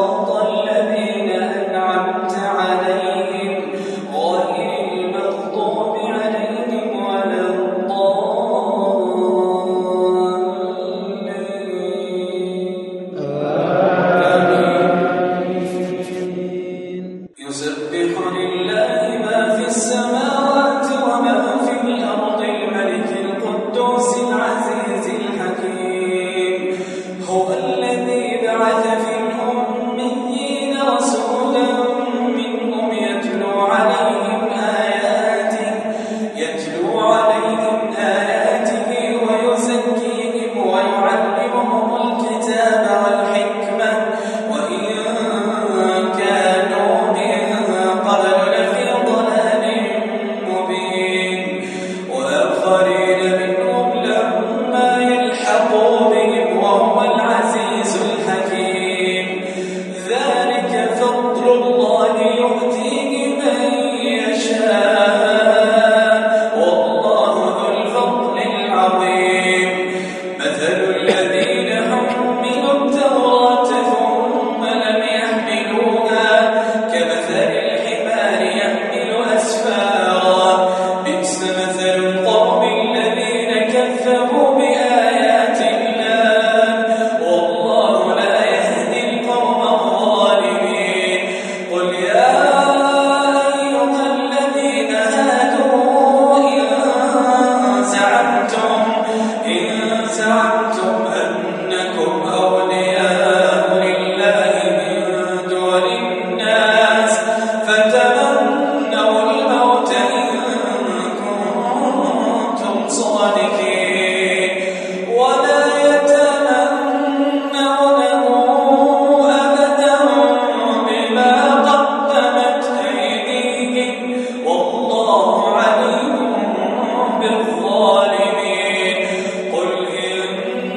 وضل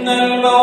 إن الموت